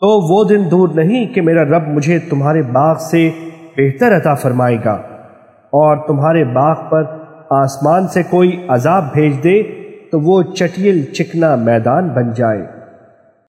تو وہ دن دور نہیں کہ میرا رب مجھے تمہارے باغ سے بہتر عطا فرمائے گا اور تمہارے باغ پر آسمان سے کوئی عذاب بھیج دے تو وہ چٹیل چکنا میدان بن جائے۔